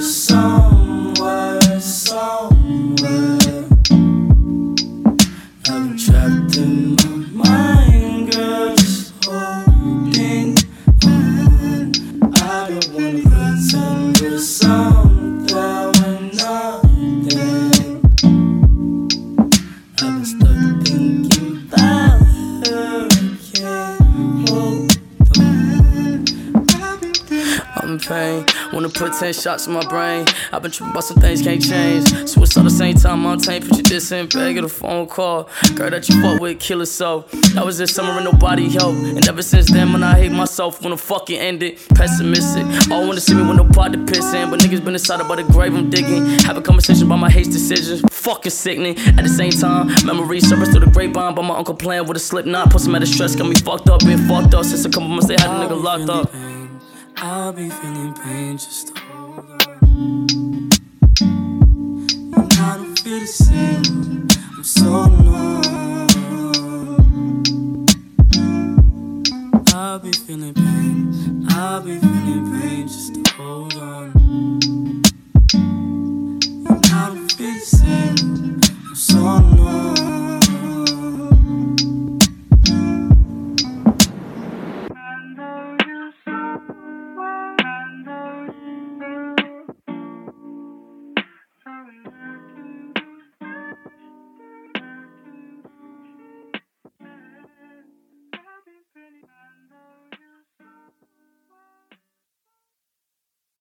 somewhere, pain. Wanna put 10 shots in my brain. I've been tripping about some things can't change. Suicide the same time I'm tame. Put your diss in bag a phone call. Girl that you fuck with, kill it so. That was this summer and nobody helped. And ever since then, when I hate myself, the fucking ended. Pessimistic. All wanna see me with no pot to piss in. But niggas been inside about the grave I'm digging. Have a conversation about my hate decisions. Fucking sickening. At the same time, memories surface through the grapevine. About my uncle playing with a slip knot. Put some out of stress, got me fucked up. Been fucked up since a couple months they had a nigga locked up. I'll be feeling pain just to hold on. And I don't feel the same. I'm so alone. I'll be feeling pain. I'll be feeling pain just to hold on.